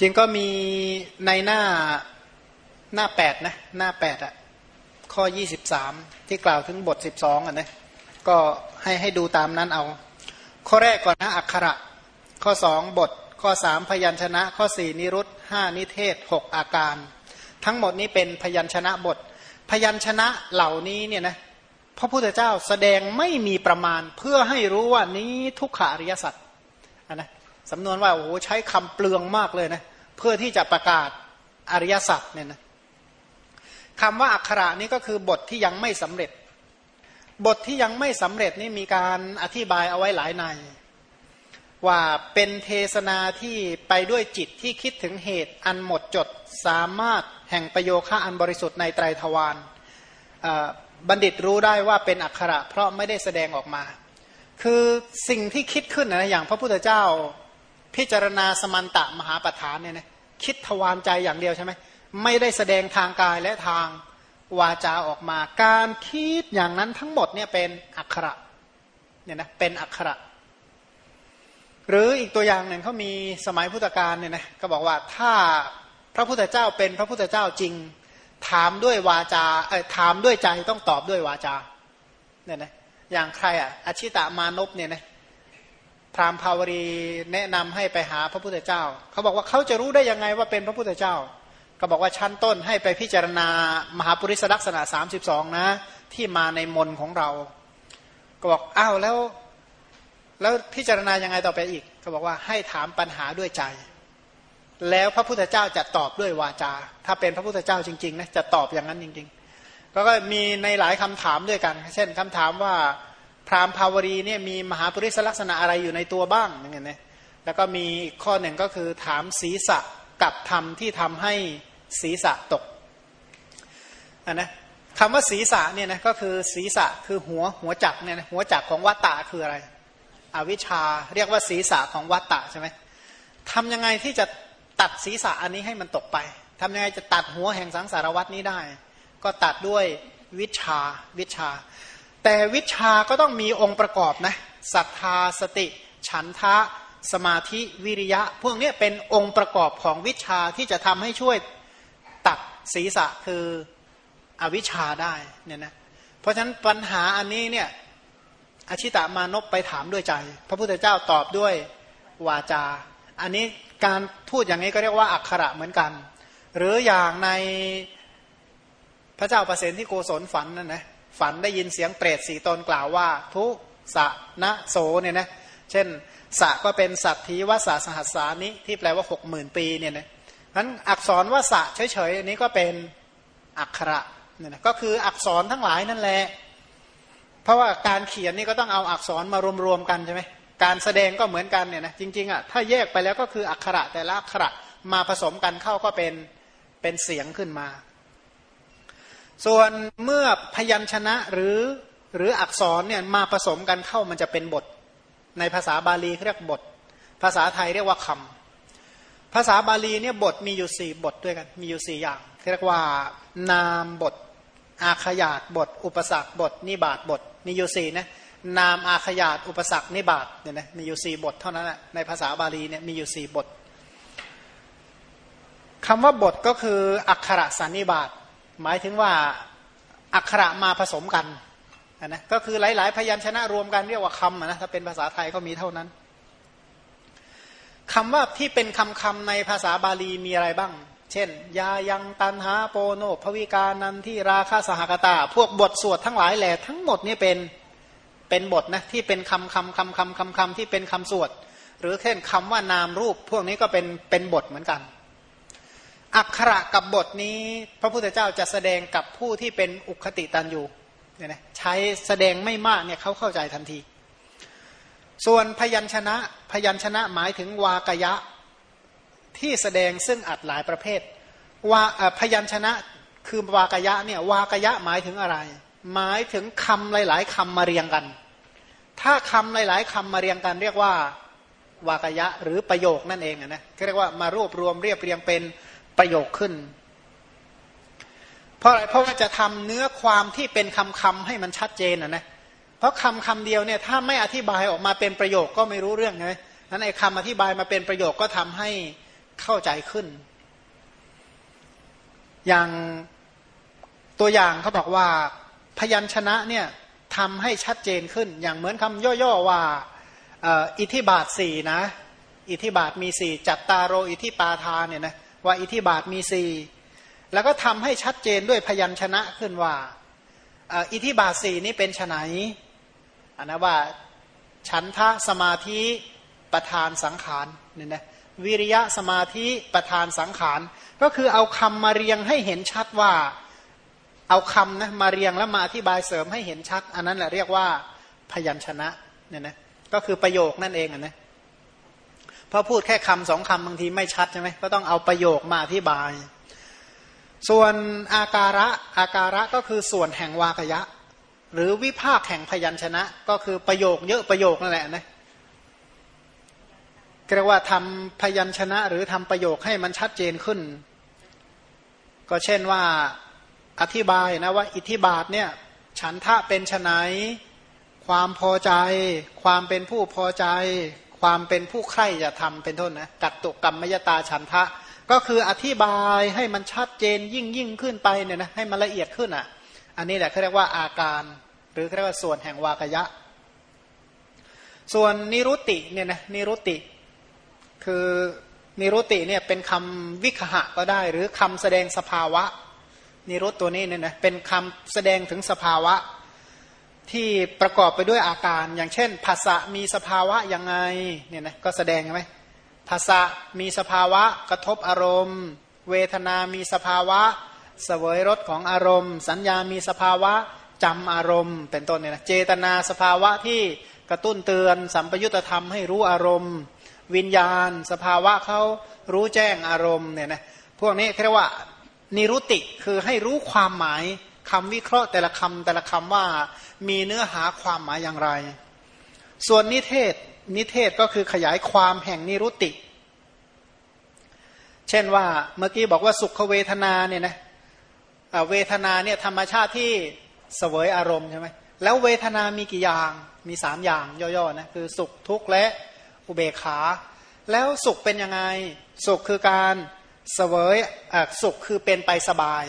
จริงก็มีในหน้าหน้าแปดนะหน้าแปดอะข้อยี่สิบสามที่กล่าวถึงบทสิบสองอะนะก็ให้ให้ดูตามนั้นเอา ข้อแรกก่อนนะอักขระ ข้อสองบท ข้อสามพยัญชนะ ข้อสี่นิรุตห้านิเทศหกอาการ ทั้งหมดนี้เป็นพยัญชนะบท พยัญชนะเหล่านี้เนี่ยนะพระพุทธเจ้าแสดงไม่มีประมาณเพื่อให้รู้ว่านี้ทุกขาริยสัจนะ สำนวนว่าโอ้โหใช้คำเปลืองมากเลยนะเพื่อที่จะประกาศอริยสัจเนี่ยนะคำว่าอักขระนี้ก็คือบทที่ยังไม่สำเร็จ บทที่ยังไม่สำเร็จนี่มีการอธิบายเอาไว้หลายใน ว่าเป็นเทศนาที่ไปด้วยจิตที่คิดถึงเหตุอันหมดจดสามารถแห่งประโยคะอันบริสุทธิ์ในไตรทวารบัณฑิตรู้ได้ว่าเป็นอักขระเพราะไม่ได้แสดงออกมา คือสิ่งที่คิดขึ้นนะอย่างพระพุทธเจ้า พิจารณาสมันตะมหาปฐานเนี่ยนะคิดทวารใจอย่างเดียวใช่ไหมไม่ได้แสดงทางกายและทางวาจาออกมา การคิดอย่างนั้นทั้งหมดเนี่ยเป็นอักขระเนี่ยนะเป็นอักขระ หรืออีกตัวอย่างหนึ่งเขามีสมัยพุทธกาลเนี่ยนะก็บอกว่าถ้าพระพุทธเจ้าเป็นพระพุทธเจ้าจริง ถามด้วยวาจาเออถามด้วยใจต้องตอบด้วยวาจาเนี่ยนะอย่างใครอะอชิตามานพเนี่ยนะ พราหมณ์ภาวรีแนะนำให้ไปหาพระพุทธเจ้า เขาบอกว่าเขาจะรู้ได้ยังไงว่าเป็นพระพุทธเจ้า ก็บอกว่าชั้นต้นให้ไปพิจารณามหาปุริสลักษณะ 32 นะ ที่มาในมนของเรา ก็บอกอ้าวแล้ว แล้วพิจารณายังไงต่อไปอีกเขาบอกว่าให้ถามปัญหาด้วยใจ แล้วพระพุทธเจ้าจะตอบด้วยวาจา ถ้าเป็นพระพุทธเจ้าจริงๆนะจะตอบอย่างนั้นจริง ๆ ก็มีในหลายคำถามด้วยกัน เช่นคำถามว่า พราหมณ์ภาวรีเนี่ยมีมหาปริศลักษณะอะไรอยู่ในตัวบ้างอย่างเงี้ยนะแล้วก็มีอีกข้อหนึ่งก็คือถามศีรษะกับธรรมที่ทำให้ศีรษะตกอันนะคำว่าศีรษะเนี่ยนะก็คือศีรษะคือหัวหัวจักเนี่ยนะหัวจักของวัตตะคืออะไร อวิชชาเรียกว่าศีรษะของวัตตะใช่ไหมทำยังไงที่จะตัดศีรษะอันนี้ให้มันตกไปทำยังไงจะตัดหัวแห่งสังสารวัตนี้ได้ ก็ตัดด้วยวิชาวิชา แต่วิชาก็ต้องมีองค์ประกอบนะศรัทธาสติ ฉันทะ สมาธิวิริยะ พวกนี้เป็นองค์ประกอบของวิชาที่จะทำให้ช่วยตัดศีรษะคืออวิชาได้เนี่ยนะเพราะฉะนั้นปัญหาอันนี้เนี่ยอชิตามานพไปถามด้วยใจ พระพุทธเจ้าตอบด้วยวาจา อันนี้การพูดอย่างนี้ก็เรียกว่าอักขระเหมือนกัน หรืออย่างในพระเจ้าประเสนที่โกศลฝันนั่นนะ ฝันได้ยินเสียงเปรตสี่ตนกล่าวว่า ทุสะนะโสเนี่ยนะเช่นสะก็เป็นสัตถีวสาสหัสสานิที่แปลว่าหกหมื่นปีเนี่ยนะนั้นอักษรว่าสะเฉยๆอันนี้ก็เป็นอักขระเนี่ยนะก็คืออักษรทั้งหลายนั่นแหละเพราะว่าการเขียนนี่ก็ต้องเอาอักษรมารวมๆกันใช่ไหมการแสดงก็เหมือนกันเนี่ยนะจริงๆอะถ้าแยกไปแล้วก็คืออักขระแต่ละอักขระมาผสมกันเข้าก็เป็นเป็นเสียงขึ้นมา ส่วนเมื่อพยัญชนะหรือหรืออักษรเนี่ยมาผสมกันเข้ามันจะเป็นบท ในภาษาบาลีเรียกบท ภาษาไทยเรียกว่าคำภาษาบาลีเนี่ยบทมีอยู่สี่บทด้วยกันมีอยู่สี่อย่างเรียกว่านามบท อาขยาตบท อุปสรรคบท นิบาตบท มีอยู่สี่นะนามอาขยาตอุปสรรคนิบาตเนี่ยนะมีอยู่สี่บทเท่านั้นแหะในภาษาบาลีเนี่ยมีอยู่สี่บทคำว่าบทก็คืออักขระสันนิบาต หมายถึงว่าอักขระมาผสมกันนะก็คือหลาย ๆ พยัญชนะรวมกันเรียกว่าคำนะถ้าเป็นภาษาไทยก็มีเท่านั้นคำว่าที่เป็นคำคำในภาษาบาลีมีอะไรบ้าง เช่น ยายังตันหาโปโนภวิกานันที่ราคาสหกตา พวกบทสวดทั้งหลายแหล่ทั้งหมดนี่เป็นเป็นบทนะที่เป็นคำคำคำคำคำคำที่เป็นคำสวด หรือเช่นคำว่านามรูป พวกนี้ก็เป็นเป็นบทเหมือนกัน อักขระกับบทนี้ พระพุทธเจ้าจะแสดงกับผู้ที่เป็นอุคติตันอยู่เนี่ยนะใช้แสดงไม่มากเนี่ยเขาเข้าใจทันที ส่วนพยัญชนะพยัญชนะหมายถึงวากยะที่แสดงซึ่งอัดหลายประเภทว่าพยัญชนะคือวากยะเนี่ยวากยะหมายถึงอะไร หมายถึงคำหลาย ๆคำมาเรียงกัน ถ้าคำหลาย ๆคำมาเรียงกัน เรียกว่าวากยะหรือประโยคนั่นเองนะเรียกว่า มารวบรวมเรียบเรียงเป็น ประโยคขึ้น เพราะอะไรเพราะว่าจะทำเนื้อความที่เป็นคำคำให้มันชัดเจนนะนะเพราะคำคำเดียวเนี่ยถ้าไม่อธิบายออกมาเป็นประโยคก็ไม่รู้เรื่องไงนั้นไอ้คำอธิบายมาเป็นประโยคก็ทำให้เข้าใจขึ้น อย่างตัวอย่างเขาบอกว่าพยัญชนะเนี่ยทำให้ชัดเจนขึ้น อย่างเหมือนคำย่อๆว่าอิทธิบาทสี่นะ อิทธิบาทมีสี่จัตตารโรอิทธิปาทานเนี่ยนะ ว่าอิทธิบาทมีสี่แล้วก็ทำให้ชัดเจนด้วยพยัญชนะขึ้นว่าอิทธิบาทสี่นี้เป็นไนอันนะว่าฉันทะสมาธิประธานสังขารเนี่ยนะวิริยะสมาธิประธานสังขาร ก็คือเอาคำมาเรียงให้เห็นชัดว่าเอาคำนะมาเรียงแล้วมาอธิบายเสริมให้เห็นชัด อันนั้นแหละเรียกว่าพยัญชนะเนี่ยนะก็คือประโยคนั่นเองนะ เพราะพูดแค่คำสองคำบางทีไม่ชัดใช่ไหมก็ต้องเอาประโยคมาอธิบาย ส่วนอาการะอาการะก็คือส่วนแห่งวากยะ หรือวิภาคแห่งพยัญชนะ ก็คือประโยคเยอะประโยคนั่นแหละนะเรียกว่าทำพยัญชนะ หรือทำประโยคให้มันชัดเจนขึ้น ก็เช่นว่าอธิบายนะว่า อิทธิบาทเนี่ยฉันทะเป็นไนความพอใจ ความเป็นผู้พอใจ ความเป็นผู้ใคร่จะทำเป็นต้นนะกัตตุกรรมมยตาฉันทะ ก็คืออธิบายให้มันชัดเจนยิ่งยิ่งขึ้นไปเนี่ยนะให้มันละเอียดขึ้นอะ อันนี้แหละเขาเรียกว่าอาการ หรือเขาเรียกว่าส่วนแห่งวากยะ ส่วนนิรุติเนี่ยนะนิรุติคือนิรุติเนี่ยเป็นคำวิคหะก็ได้ หรือคำแสดงสภาวะนิรุตตัวนี้เนี่ยนะเป็นคำแสดงถึงสภาวะ ที่ประกอบไปด้วยอาการ อย่างเช่น ภาษะมีสภาวะยังไงเนี่ยนะก็แสดงไหมภาษะมีสภาวะกระทบอารมณ์ เวทนามีสภาวะ เสวยรสของอารมณ์ สัญญามีสภาวะจำอารมณ์ เป็นต้นเนี่ยนะเจตนาสภาวะที่กระตุ้นเตือน สัมปยุตธรรมให้รู้อารมณ์ วิญญาณ สภาวะเขารู้แจ้งอารมณ์เนี่ยนะพวกนี้เรียกว่านิรุติคือให้รู้ความหมายคำวิเคราะห์แต่ละคำแต่ละคำว่า มีเนื้อหาความหมายอย่างไร ส่วนนิเทศนิเทศก็คือขยายความแห่งนิรุติ เช่นว่าเมื่อกี้บอกว่าสุขเวทนาเนี่ยนะเวทนาเนี่ยธรรมชาติที่เสวยอารมณ์ใช่ไหมแล้วเวทนามีกี่อย่างมีสามอย่างย่อๆนะคือสุขทุกข์และอุเบกขา แล้วสุขเป็นยังไง สุขคือการเสวยสุขคือเป็นไปสบาย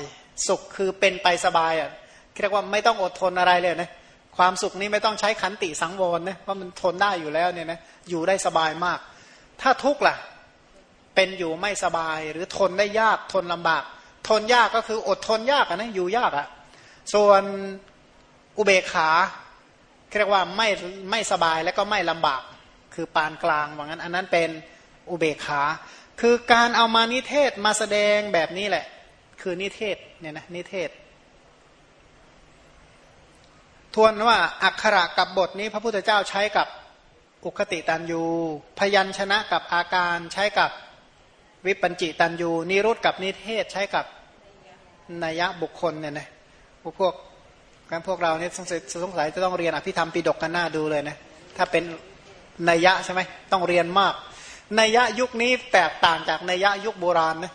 สุขคือเป็นไปสบายอะเรียกว่าไม่ต้องอดทนอะไรเลยนะ ความสุขนี้ไม่ต้องใช้ขันติสังวรนะเพรามันทนได้อยู่แล้วเนี่ยนะอยู่ได้สบายมาก ถ้าทุกข์ล่ะ เป็นอยู่ไม่สบาย หรือทนได้ยากทนลำบาก ทนยากก็คืออดทนยากนะอยู่ยากอะ่ะส่วนอุเบกขาเรียกว่าไม่ไม่สบายแล้วก็ไม่ลำบาก คือปานกลางว่างั้น อันนั้นเป็นอุเบกขา คือการเอามานิเทศมาแสดงแบบนี้แหละ คือนิเทศเนี่ยนะนิเทศ ทวนว่าอักขระกับบทนี้พระพุทธเจ้าใช้กับอุคติตันยูพยัญชนะกับอาการใช้กับวิปัญจิตันยูนิรุตกับนิเทศใช้กับนัยบุคคลเนี่ยนะพวกการพวกเราเนี่ยสงสัยสงสัยจะต้องเรียนอภิธรรมปีดกกันหน้าดูเลยนะถ้าเป็นนัยยะใช่ไหมต้องเรียนมากนัยยะยุคนี้แตกต่างจากนัยยะยุคโบราณนะ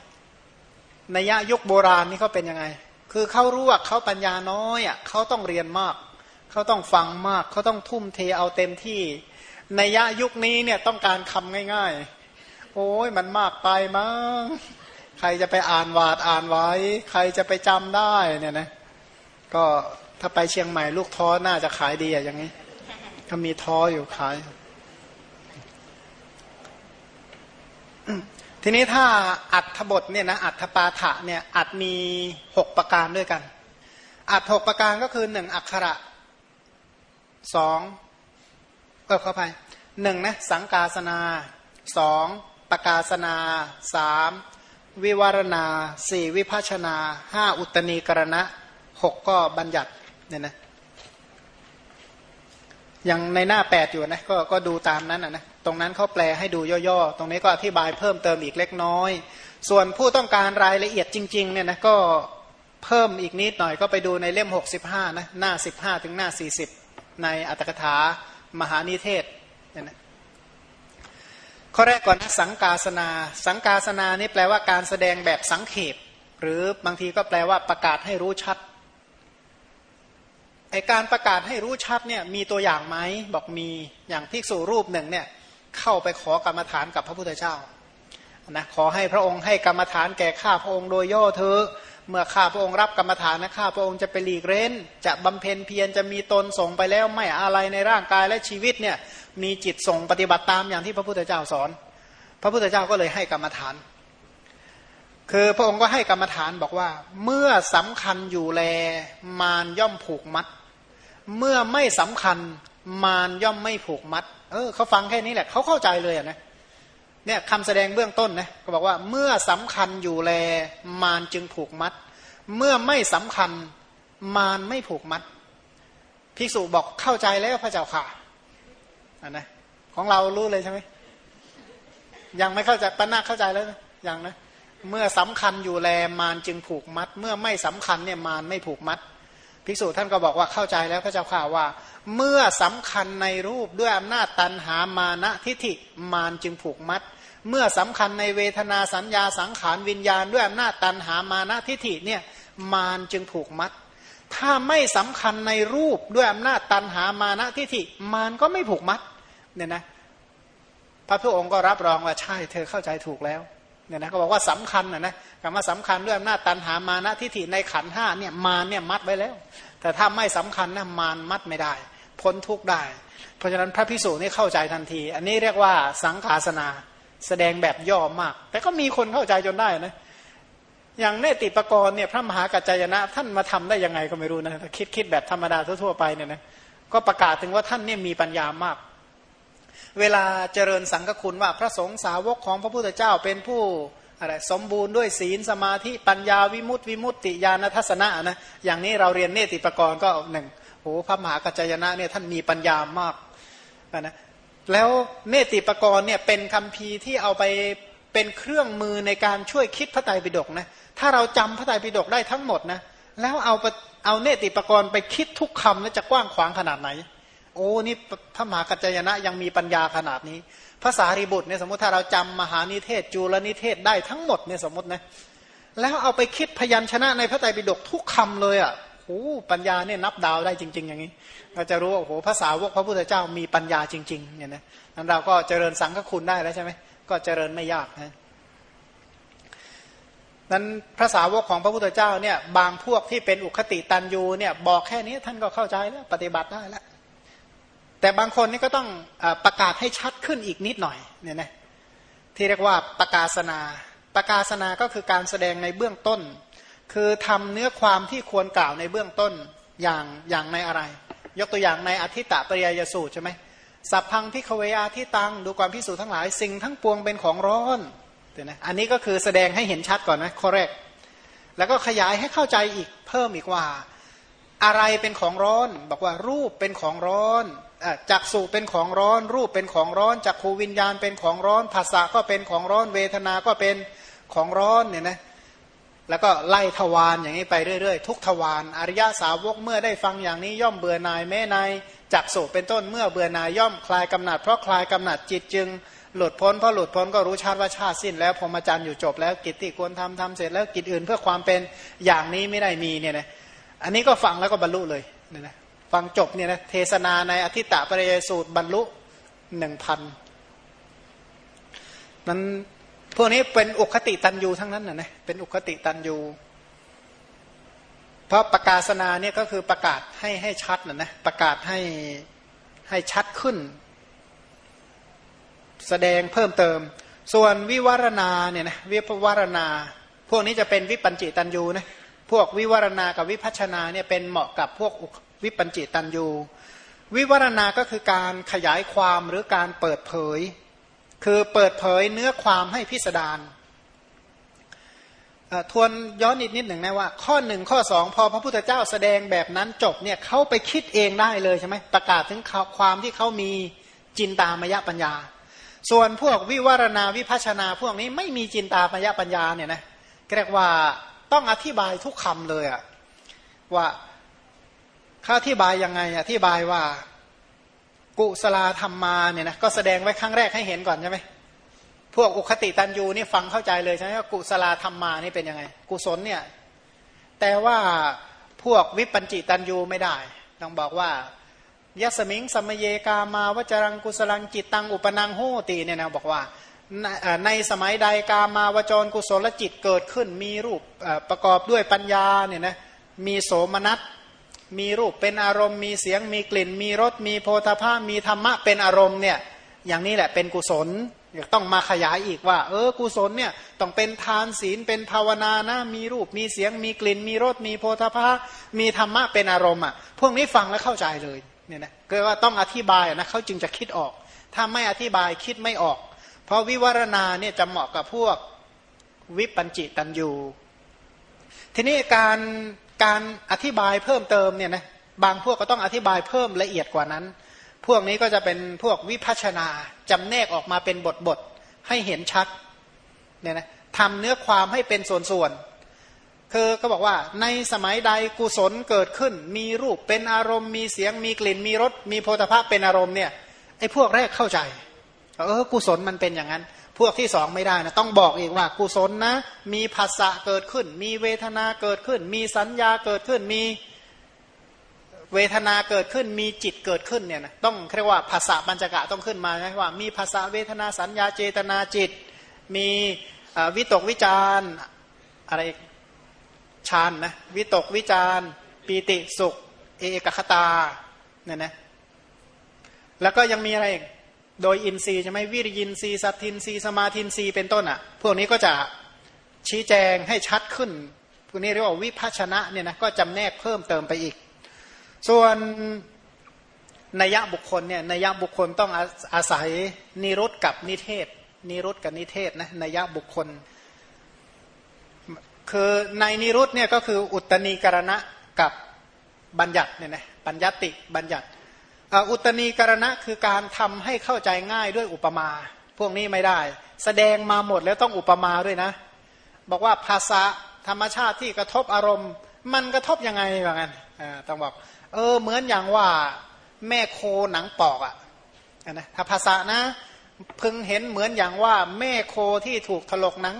นัยยะยุคโบราณนี่เขาเป็นยังไง คือเขารู้ว่าเขาปัญญาน้อยอะเขาต้องเรียนมาก เขาต้องฟังมาก เขาต้องทุ่มเทเอาเต็มที่ ในยะยุคนี้เนี่ยต้องการคำง่าย ๆ โอ้ยมันมากไปมั้งใครจะไปอ่านวาดอ่านไว้ ใครจะไปจำได้เนี่ยนะ ก็ถ้าไปเชียงใหม่ลูกท้อน่าจะขายดีอย่างนี้ถ้ามีท้ออยู่ขาย ทีนี้ถ้าอัตถบทเนี่ยนะอัตถปาฐะเนี่ยอัดมีหกประการด้วยกันอัดหกประการก็คือหนึ่งอักขระ สองเออเข้าไปหนึ่งนะสังกาสนาสองปกาศนาสามวิวารณาสี่วิภาชนาห้าอุตณีกรณะหกก็บัญญัติเนี่ยนะอย่างในหน้าแปดอยู่นะก็ก็ดูตามนั้นนะ ตรงนั้นเขาแปลให้ดูย่อๆ ตรงนี้ก็อธิบายเพิ่มเติมอีกเล็กน้อย ส่วนผู้ต้องการรายละเอียดจริงๆเนี่ยนะก็เพิ่มอีกนิดหน่อยก็ไปดูในเล่ม65นะหน้า15ถึงหน้า40 ในอัตถกถามหานิเทศเนี่ยนะข้อแรกก่อนนะสังกาสนา สังกาสนานี่แปลว่าการแสดงแบบสังเขปหรือบางทีก็แปลว่าประกาศให้รู้ชัดไอการประกาศให้รู้ชัดเนี่ยมีตัวอย่างไหมบอกมีอย่างภิกษุรูปหนึ่งเนี่ยเข้าไปขอกรรมฐานกับพระพุทธเจ้านะขอให้พระองค์ให้กรรมฐานแก่ข้าพระองค์โดยย่อเธอ เมื่อข้าพระองค์รับกรรมฐานนะข้าพระองค์จะไปหลีกเร้น จะบำเพ็ญเพียรจะมีตนส่งไปแล้วไม่อะไรในร่างกายและชีวิตเนี่ยมีจิตส่งปฏิบัติตามอย่างที่พระพุทธเจ้าสอน พระพุทธเจ้าก็เลยให้กรรมฐาน คือพระองค์ก็ให้กรรมฐานบอกว่า เมื่อสำคัญอยู่แลมารย่อมผูกมัด เมื่อไม่สำคัญมารย่อมไม่ผูกมัด เออเขาฟังแค่นี้แหละเขาเข้าใจเลยนะเเนี่ยคำแสดงเบื้องต้นนะก็บอกว่าเมื่อสำคัญอยู่แลมารจึงผูกมัด เมื่อไม่สำคัญมารไม่ผูกมัด ภิกษุบอกเข้าใจแล้วพระเจ้าค่ะอันนะของเรารู้เลยใช่ไหมยังไม่เข้าใจปัญนาเข้าใจแล้วยังนะ เมื่อสำคัญอยู่แลมารจึงผูกมัด เมื่อไม่สำคัญเนี่ยมารไม่ผูกมัด ภิกษุท่านก็บอกว่าเข้าใจแล้วพระเจ้าข่าว่า เมื่อสำคัญในรูปด้วยอำนาจตันหามานะทิฐิมารจึงผูกมัด เมื่อสำคัญในเวทนาสัญญาสังขารวิญญาณด้วยอำนาจตันหามานะทิฐิเนี่ยมารจึงผูกมัด ถ้าไม่สำคัญในรูปด้วยอำนาจตันหามานะทิฐิมารก็ไม่ผูกมัดเนี่ยนะพระพุทธองค์ก็รับรองว่าใช่เธอเข้าใจถูกแล้ว เนี่ยนะก็บอกว่าสำคัญนะนะคำว่าสำคัญด้วยอำนาจตันหามานะทิฏฐิในขันห้าเนี่ยมารเนี่ยมัดไว้แล้ว แต่ถ้าไม่สำคัญนะมารมัดไม่ได้ พ้นทุกได้ เพราะฉะนั้นพระพิสูจน์นี่เข้าใจทันที อันนี้เรียกว่าสังขาสนาแสดงแบบย่อมาก แต่ก็มีคนเข้าใจจนได้นะอย่างเนติปกรณ์เนี่ยพระมหากัจจยนะ ท่านมาทำได้ยังไงก็ไม่รู้นะคิดคิดแบบธรรมดาทั่วๆไปเนี่ยนะก็ประกาศถึงว่าท่านเนี่ยมีปัญญามาก เวลาเจริญสังฆคุณว่าพระสงฆ์สาวกของพระพุทธเจ้าเป็นผู้อะไรสมบูรณ์ด้วยศีลสมาธิปัญญาวิมุตติวิมุตติญาณทัศนะนะอย่างนี้เราเรียนเนติปกรณ์ก็หนึ่งโอ้พระมหากัจจยนะเนี่ยท่านมีปัญญามากนะแล้วเนติปกรณ์เนี่ยเป็นคำพีที่เอาไปเป็นเครื่องมือในการช่วยคิดพระไตรปิฎกนะถ้าเราจำพระไตรปิฎกได้ทั้งหมดนะแล้วเอาเอาเนติปกรณ์ไปคิดทุกคำแล้วจะกว้างขวางขนาดไหน โอ้นี่พระมหากัจจยนะยังมีปัญญาขนาดนี้ภาษาริบุตรเนี่ยสมมติถ้าเราจำมหานิเทศจูลนิเทศได้ทั้งหมดเนี่ยสมมตินะแล้วเอาไปคิดพยัญชนะในพระไตรปิฎกทุกคำเลยอะโอ้ปัญญาเนี่ยนับดาวได้จริง ๆ อย่างนี้ เราจะรู้ว่าโอ้โหภาษาวกพระพุทธเจ้ามีปัญญาจริงๆเนี่ยนะนั้นเราก็เจริญสังฆคุณได้แล้วใช่ไหมก็เจริญไม่ยากนะนั้นพระสาวกของพระพุทธเจ้าเนี่ยบางพวกที่เป็นอุคติตันยูเนี่ยบอกแค่นี้ท่านก็เข้าใจแล้วปฏิบัติได้แล้ว แต่บางคนนี่ก็ต้องอประกาศให้ชัดขึ้นอีกนิดหน่อยเนี่ยนะที่เรียกว่าประกาศนา ประกาศนาก็คือการแสดงในเบื้องต้น คือทำเนื้อความที่ควรกล่าวในเบื้องต้นอย่างอย่างในอะไร ยกตัวอย่างในอธิตะปริยยสูตรใช่ไหมสัพพังพิขเวอาที่ตังดูความพิสูจน์ทั้งหลาย สิ่งทั้งปวงเป็นของร้อนเดี๋ยนะอันนี้ก็คือแสดงให้เห็นชัดก่อนนะข้อแรก แล้วก็ขยายให้เข้าใจอีกเพิ่มอีกว่า อะไรเป็นของร้อน บอกว่ารูปเป็นของร้อน จักสุเป็นของร้อน รูปเป็นของร้อนจักขูวิญญาณเป็นของร้อนภาษาก็เป็นของร้อนเวทนาก็เป็นของร้อนเนี่ยนะแล้วก็ไล่ทวารอย่างนี้ไปเรื่อยๆ ทุกทวารอริยาสาวกเมื่อได้ฟังอย่างนี้ย่อมเบื่อนายแม่ในจักสุเป็นต้นเมื่อเบื่อนายย่อมคลายกำหนัดเพราะคลายกำหนัดจิตจึงหลุดพ้นเพราะหลุดพ้นก็รู้ชาติว่าชาติสิ้นแล้วพรหมจรรย์อยู่จบแล้วกิจที่ควรทำทำเสร็จแล้วกิจอื่นเพื่อความเป็นอย่างนี้ไม่ได้มีเนี่ยนะอันนี้ก็ฟังแล้วก็บรรลุเลยเนี่ยนะ ฟังจบเนี่ยนะเทศนาในอธิตะปริยสูตรบรรลุหนึ่งพันนั้นพวกนี้เป็นอุคติตันยูทั้งนั้นนะนะเป็นอุคติตันยูเพราะประกาศนาเนี่ยก็คือประกาศให้ให้ชัดนะนะประกาศให้ให้ชัดขึ้น แสดงเพิ่มเติม ส่วนวิวารณาเนี่ยนะวิปวารณา พวกนี้จะเป็นวิปัญจิตันยูนะพวกวิวารณากับวิพัชนาเนี่ยเป็นเหมาะกับพวก วิปัญจิตันยูวิวรณาก็คือการขยายความหรือการเปิดเผย คือเปิดเผยเนื้อความให้พิสดารทวนย้อนอีกนิดหนึ่งนะว่า ข้อหนึ่งข้อสองพอพระพุทธเจ้าแสดงแบบนั้นจบเนี่ยเขาไปคิดเองได้เลยใช่ไหมประกาศถึงความที่เขามีจินตามยปัญญา ส่วนพวกวิวารณาวิพัชนาพวกนี้ไม่มีจินตามยปัญญาเนี่ยนะเรียกว่าต้องอธิบายทุกคำเลยอะว่า ขาอธิบายยังไงอธิบายว่ากุศลธรรมมาเนี่ยนะก็แสดงไว้ครั้งแรกให้เห็นก่อนใช่ไหมพวกอุคติตันยูนี่ฟังเข้าใจเลยใช่ไหมว่ากุศลธรรมมานี่เป็นยังไง กุศลเนี่ยแต่ว่าพวกวิปัญจิตันยูไม่ได้ต้องบอกว่ายสมิงสมเยกามาวจรังกุศลังจิตตังอุปนังโหตีเนี่ยนะบอกว่าในในสมัยใดกามาวจรกุศลจิตเกิดขึ้นมีรูปประกอบด้วยปัญญาเนี่ยนะมีโสมนัส มีรูปเป็นอารมณ์ มีเสียงมีกลิ่น มีรสมีโพธาภามีธรรมะเป็นอารมณ์เนี่ยอย่างนี้แหละเป็นกุศลต้องมาขยายอีกว่า เออกุศลเนี่ยต้องเป็นทานศีลเป็นภาวนานะมีรูปมีเสียงมีกลิ่น มีรสมีโพธาภามีธรรมะเป็นอารมณ์อะพวกนี้ฟังแล้วเข้าใจเลยเนี่ยนะก็ว่าต้องอธิบายนะเขาจึงจะคิดออก ถ้าไม่อธิบายคิดไม่ออก เพราะวิวารณาเนี่ยจะเหมาะกับพวกวิปัญจิตันยูทีนี้การ การอธิบายเพิ่มเติมเนี่ยนะบางพวกก็ต้องอธิบายเพิ่มละเอียดกว่านั้น พวกนี้ก็จะเป็นพวกวิพัชนาจำแนกออกมาเป็นบทบทให้เห็นชัดเนี่ยนะทำเนื้อความให้เป็นส่วนๆคือก็บอกว่าในสมัยใดกุศลเกิดขึ้น มีรูปเป็นอารมณ์มีเสียงมีกลิ่น มีรสมีโพธาภะเป็นอารมณ์เนี่ยไอ้พวกแรกเข้าใจเออกุศลมันเป็นอย่างนั้น พวกที่สองไม่ได้นะต้องบอกอีกว่ากุศลนะ มีภาษะเกิดขึ้น มีเวทนาเกิดขึ้น มีสัญญาเกิดขึ้นมีเวทนาเกิดขึ้นมีจิตเกิดขึ้นเนี่ยนะต้องเรียกว่าภาษาปัญจกะต้องขึ้นมาใช่ว่ามีภาษาเวทนาสัญญาเจตนาจิต มีวิตกวิจารอะไรฌานนะวิตกวิจารปีติสุข เอกคตาเนี่ยนะแล้วก็ยังมีอะไรอีก โดยอินทรีย์ใช่ไหมวิริยินทรีย์สัตทินทรีย์สมาทินทรีย์เป็นต้นอะ พวกนี้ก็จะชี้แจงให้ชัดขึ้นพวกนี้เรียกว่าวิพัชนะเนี่ยนะก็จำแนกเพิ่มเติมไปอีก ส่วนนัยบุคคลเนี่ยนัยบุคคลต้องอาศัยนิรุตกับนิเทศ นิรุตกับนิเทศนะนัยบุคคล คือในนิรุตเนี่ยก็คืออุตตณีกรณะกับบัญญัติเนี่ยนะบัญญัติบัญญัติ อุตณีกรณะคือการทำให้เข้าใจง่ายด้วยอุปมา พวกนี้ไม่ได้ แสดงมาหมดแล้วต้องอุปมาด้วยนะ บอกว่าภาษาธรรมชาติที่กระทบอารมณ์ มันกระทบยังไงแบบนั้นต้องบอก เออเหมือนอย่างว่าแม่โคหนังปอกอะ่ะนะถ้าภาษานะพึงเห็นเหมือนอย่างว่าแม่โคที่ถูกถลกหนัง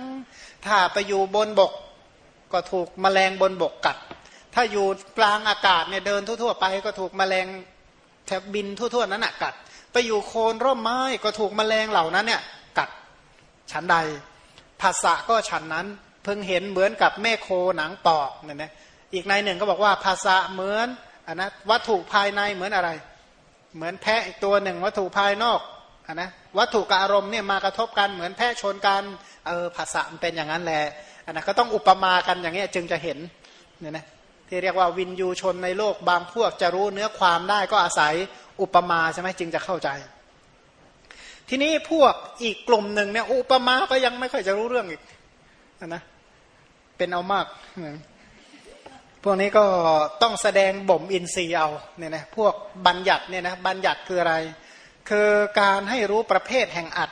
ถ้าไปอยู่บนบก ก็ถูกมแมลงบนบกกัด ถ้าอยู่กลางอากาศเนี่ยเดินทั่ว ๆ ไปก็ถูกมแมลง แถบบินทั่วๆนั้นน่ะกัด ไปอยู่โคนร่มไม้ก็ถูกมแมลงเหล่านั้นเนี่ยกัดฉันใดภาษาก็ฉันนั้นเพิ่งเห็นเหมือนกับแม่โคหนังปอกเนี่ยนะอีกในหนึ่งก็บอกว่าภาษาเหมือนอันนะวัตถุภายในเหมือนอะไร เหมือนแพะอีกตัวหนึ่งวัตถุภายนอกอันนะวัตถุกับอารมณ์เนี่ยมากระทบกันเหมือนแพะชนกันเออภาษามันเป็นอย่างนั้นแหละอันนะก็ต้องอุปมากันอย่างเงี้ยจึงจะเห็นเนี่ยนะ ที่เรียกว่าวินยูชนในโลกบางพวกจะรู้เนื้อความได้ก็อาศัยอุปมาใช่ไหมจึงจะเข้าใจ ทีนี้พวกอีกกลุ่มหนึ่งเนี่ยอุปมาก็ยังไม่ค่อยจะรู้เรื่องอีกนะเป็นเอามาก พวกนี้ก็ต้องแสดงบ่มอินทรีย์เอาเนี่ยนะพวกบัญญัติเนี่ยนะบัญญัติคืออะไร คือการให้รู้ประเภทแห่งอัด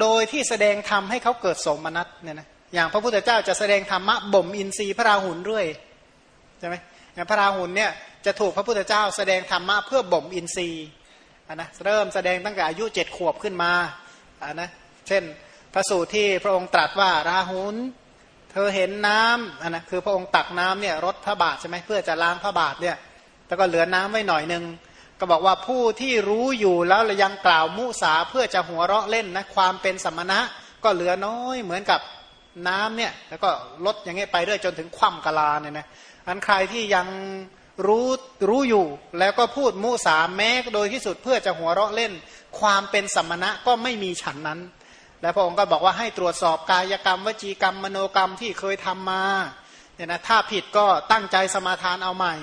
โดยที่แสดงธรรมให้เขาเกิดสมนัตเนี่ยนะอย่างพระพุทธเจ้าจะแสดงธรรมะบ่มอินทรีย์พระราหุลเรื่อย ใช่ไหมพระราหุลเนี่ยจะถูกพระพุทธเจ้าแสดงธรรมะเพื่อบ่มอินทรีย์นะเริ่มแสดงตั้งแต่อายุเจ็ดขวบขึ้นมาอ่านะเช่นพระสูตรที่พระองค์ตรัสว่าราหุลเธอเห็นน้ำนะคือพระองค์ตักน้ำเนี่ยรดพระบาทใช่ไหมเพื่อจะล้างพระบาทเนี่ยแล้วก็เหลือน้ำไว้หน่อยหนึ่งก็บอกว่าผู้ที่รู้อยู่แล้วยังกล่าวมุสาเพื่อจะหัวเราะเล่นนะความเป็นสมณะก็เหลือน้อยเหมือนกับ น้ำเนี่ยแล้วก็ลดอย่างเงี้ยไปเรื่อยจนถึงคว่ำกะลาเนี่ยนะอันใครที่ยังรู้รู้อยู่แล้วก็พูดมุสาแม้โดยที่สุดเพื่อจะหัวเราะเล่น ความเป็นสัมมณะก็ไม่มีฉันนั้น และพระองค์ก็บอกว่าให้ตรวจสอบกายกรรม วจีกรรมมโนกรรมที่เคยทำมาเนี่ยนะถ้าผิดก็ตั้งใจสมาทานเอาใหม่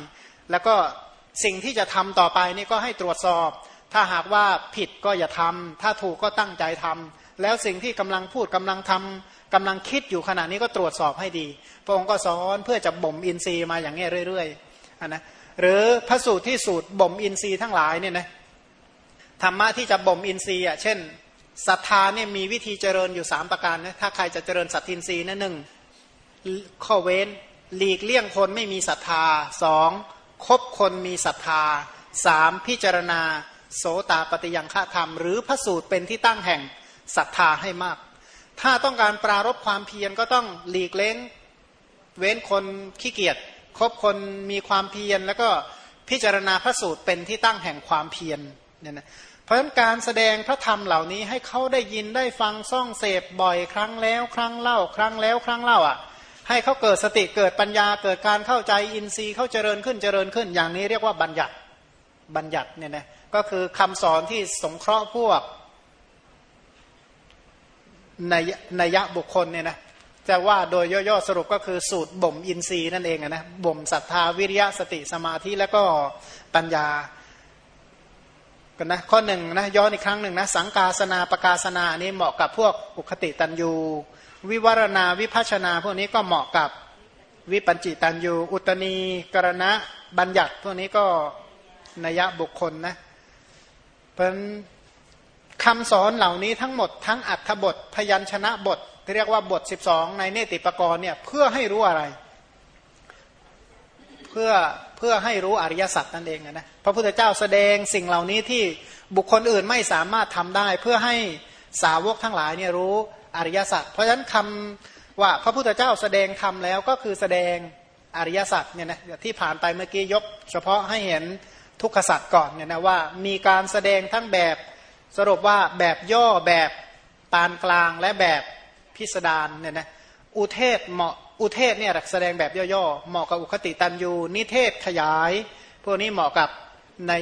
แล้วก็สิ่งที่จะทำต่อไปนี่ก็ให้ตรวจสอบ ถ้าหากว่าผิดก็อย่าทำถ้าถูกก็ตั้งใจทำแล้วสิ่งที่กำลังพูดกำลังทำ กำลังคิดอยู่ขณะนี้ก็ตรวจสอบให้ดี พระองค์ก็สอนเพื่อจะบ่มอินทรีย์มาอย่างเงี้เรื่อยๆนะหรือพระสูตรที่สูตรบ่มอินทรีย์ทั้งหลายเนี่ยนะธรรมะที่จะบ่มอินทรีย์อะเช่นศรัทธาเนี่ยมีวิธีเจริญอยู่สามประการนะถ้าใครจะเจริญสัตทินทรีย์นั่นหนึ่งข้อเว้นหลีกเลี่ยงคนไม่มีศรัทธาสองคบคนมีศรัทธาสามพิจารณา โสตาปฏิยังฆธรรม หรือพระสูตรเป็นที่ตั้งแห่งศรัทธาให้มาก ถ้าต้องการปรารบความเพียรก็ต้องหลีกเล้งเว้นคนขี้เกียจคบคนมีความเพียรแล้วก็พิจารณาพระสูตรเป็นที่ตั้งแห่งความเพียรเนี่ยนะเพราะฉะนั้นการแสดงพระธรรมเหล่านี้ให้เขาได้ยินได้ฟังซ่องเสพบ่อยครั้งแล้วครั้งเล่า ครั้งแล้วครั้งเล่าอะ ให้เขาเกิดสติเกิดปัญญาเกิดการเข้าใจอินทรีย์เขาเจริญขึ้นเจริญขึ้นอย่างนี้เรียกว่าบัญญัติบัญญัติเนี่ยนะก็คือคำสอนที่สงเคราะห์พวก ในในยะบุคคลเนี่ยนะจะว่าโดยย่อๆสรุปก็คือสูตรบ่มอินทรีย์นั่นเองนะบ่มศรัทธาวิริยะสติสมาธิแล้วก็ปัญญากันนะข้อหนึ่งนะย้อนอีกครั้งหนึ่งนะสังกาสนาประกาศนานี้เหมาะกับพวกอุคติตันยูวิวารณาวิพัชนา พวกนี้ก็เหมาะกับวิปัญจิตันยูอุตณีกรณะบัญญัติ พวกนี้ก็นัยบุคคลนะเพราะ คำสอนเหล่านี้ทั้งหมดทั้งอัฏฐบท พยัญชนะบทที่เรียกว่าบท 12 ในเนติปกรณ์เนี่ยเพื่อให้รู้อะไร เพื่อเพื่อให้รู้อริยสัจนั่นเองนะพระพุทธเจ้าแสดงสิ่งเหล่านี้ที่บุคคลอื่นไม่สามารถทำได้ เพื่อให้สาวกทั้งหลายเนี่ยรู้อริยสัจเพราะฉะนั้นคำว่าพระพุทธเจ้าแสดงทำแล้วก็คือแสดงอริยสัจเนี่ยนะที่ผ่านไปเมื่อกี้ยก เฉพาะให้เห็นทุกขสัจก่อนเนี่ยนะว่ามีการแสดงทั้งแบบ สรุปว่าแบบย่อแบบปานกลางและแบบพิสดารเนี่ยนะอุเทศเหมาะอุเทศเนี่ยแสดงแบบย่อๆเหมาะกับอุคติตันยูนิเทศขยาย พวกนี้เหมาะกับใน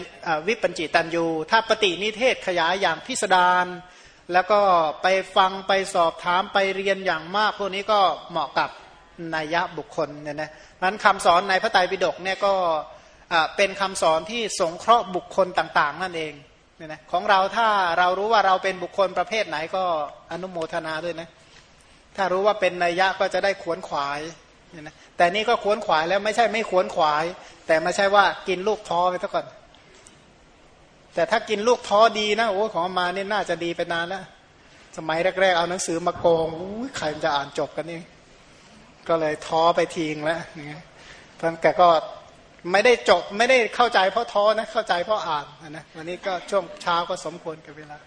วิปัญจิตันยูถ้าปฏินิเทศขยายอย่างพิสดารแล้วก็ไปฟังไปสอบถามไปเรียนอย่างมาก พวกนี้ก็เหมาะกับนัยยะบุคคลเนี่ยนะนั้นคำสอนในพระไตรปิฎกเนี่ยก็เป็นคำสอนที่สงเคราะห์บุคคลต่าง ๆ นั่นเอง เนี่ยนะของเราถ้าเรารู้ว่าเราเป็นบุคคลประเภทไหนก็อนุโมทนาด้วยนะถ้ารู้ว่าเป็นนัยยะก็จะได้ขวนขวายเนี่ยนะแต่นี่ก็ขวนขวายแล้วไม่ใช่ไม่ขวนขวาย แต่ไม่ใช่ว่ากินลูกท้อไปซะก่อน แต่ถ้ากินลูกท้อดีนะโอ้ของมาเนี่ยน่าจะดีไปนานแล้วสมัยแรกๆเอาหนังสือมาโกงใครจะอ่านจบกันนี่ก็เลยท้อไปทิ้งแล้วนี่เพราะแกก็ ไม่ได้จบไม่ได้เข้าใจเพราะท้อนะเข้าใจเพราะอ่านนะวันนี้ก็ช่วงเช้าก็สมควรกับเวลา